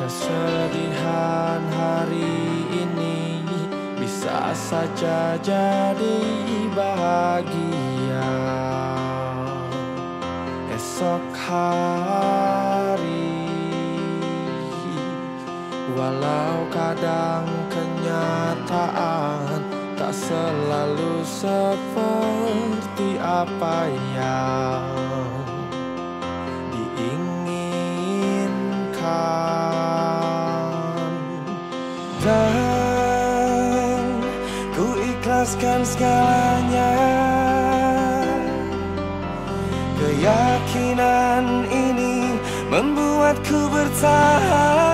Kesedihan hari ini bisa saja jadi bahagia. Esok hari Walau kadang kenyataan tak selalu seperti apa yang diinginkan keyakinan ini membuatku bertahan.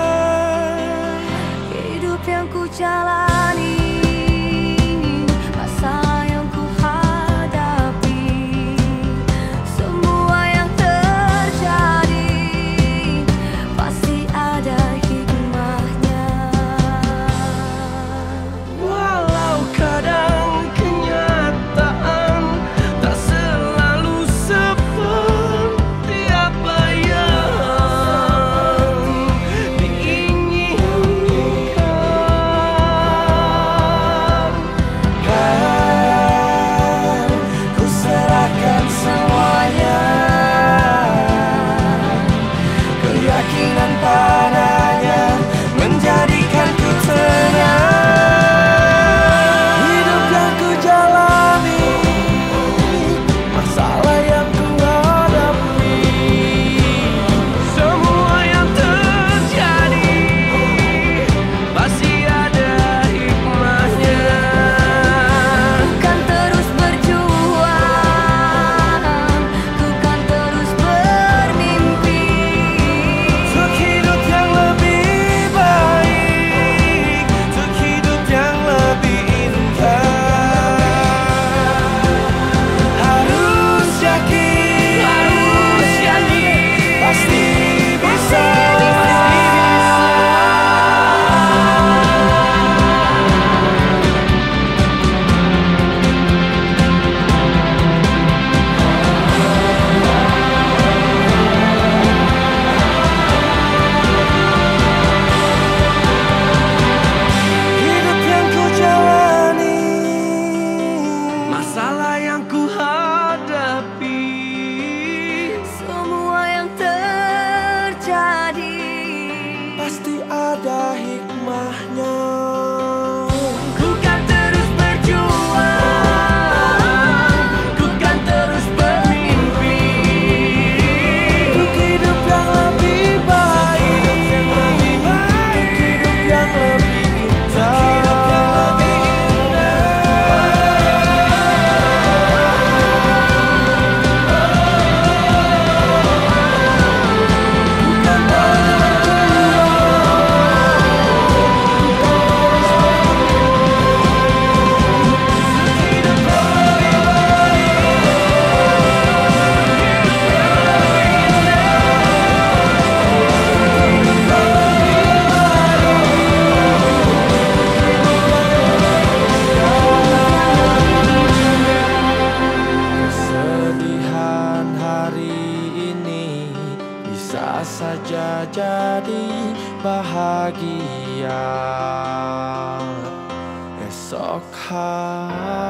dahil saja jadi bahagia. Esok hari